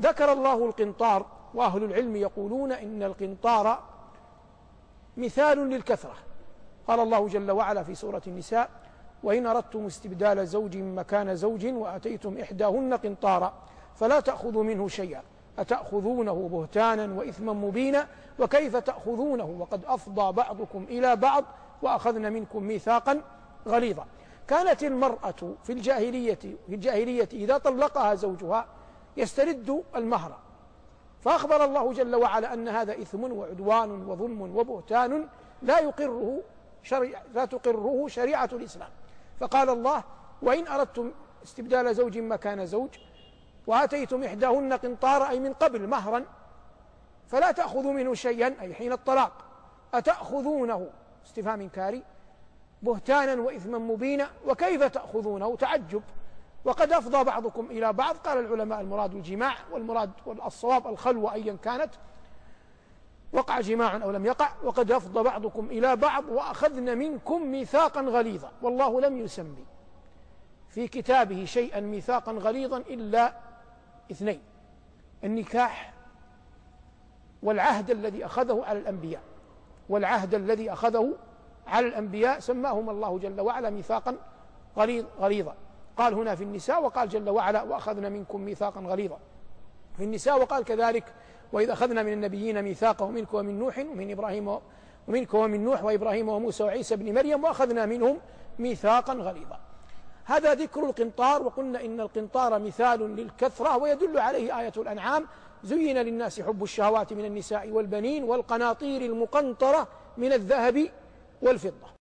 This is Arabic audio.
ذكر الله القنطار وأهل العلم يقولون إن القنطار مثال للكثرة. قال الله جل وعلا في سورة النساء وإن أردتم استبدال زوج مكان زوج وأتيتم إحداهن قنطارا فلا تأخذوا منه شيئا أتأخذونه بهتانا وإثما مبينا وكيف تأخذونه؟ وقد أفضى بعضكم إلى بعض وأخذن منكم ميثاقا غليظا. كانت المرأة في الجاهلية في الجاهلية إذا طلقها زوجها يسترد المهر. فأخبر الله جل وعلا أن هذا إثم وعدوان وظلم وبهتان لا يقره شريعة لا تقره شريعة الإسلام. فقال الله وإن أردتم استبدال زوج مكان زوج وآتيتم إحداهن قنطارا أي من قبل مهرا فلا تأخذوا منه شيئا أي حين الطلاق. أتأخذونه؟ استفهام إنكاري بهتانا وإثما مبينا وكيف تأخذونه؟ تعجب. وقد أفضى بعضكم إلى بعض. قال العلماء المراد الجماع والمراد والصواب الخلوة أيا كانت. وقع جماع أو لم يقع. وقد أفضى بعضكم إلى بعض وأخذن منكم ميثاقا غليظا. والله لم يسمي في كتابه شيئا ميثاقا غليظا إلا اثنين النكاح والعهد الذي أخذه على الأنبياء. والعهد الذي أخذه على الأنبياء سماهما الله جل وعلا ميثاقا غليظ غليظا. قال هنا في النساء وقال جل وعلا وأخذنا منكم ميثاقا غليظا. في النساء وقال كذلك وإذا أخذنا من النبيين ميثاقهم منك ومن نوح ومن إبراهيم ومنك ومن نوح وإبراهيم وموسى وعيسى بن مريم وأخذنا منهم ميثاقا غليظا. هذا ذكر القنطار وقلنا إن القنطار مثال للكثرة ويدل عليه آية الأنعام. زين للناس حب الشهوات من النساء والبنين والقناطير المقنطرة من الذهب والفضة.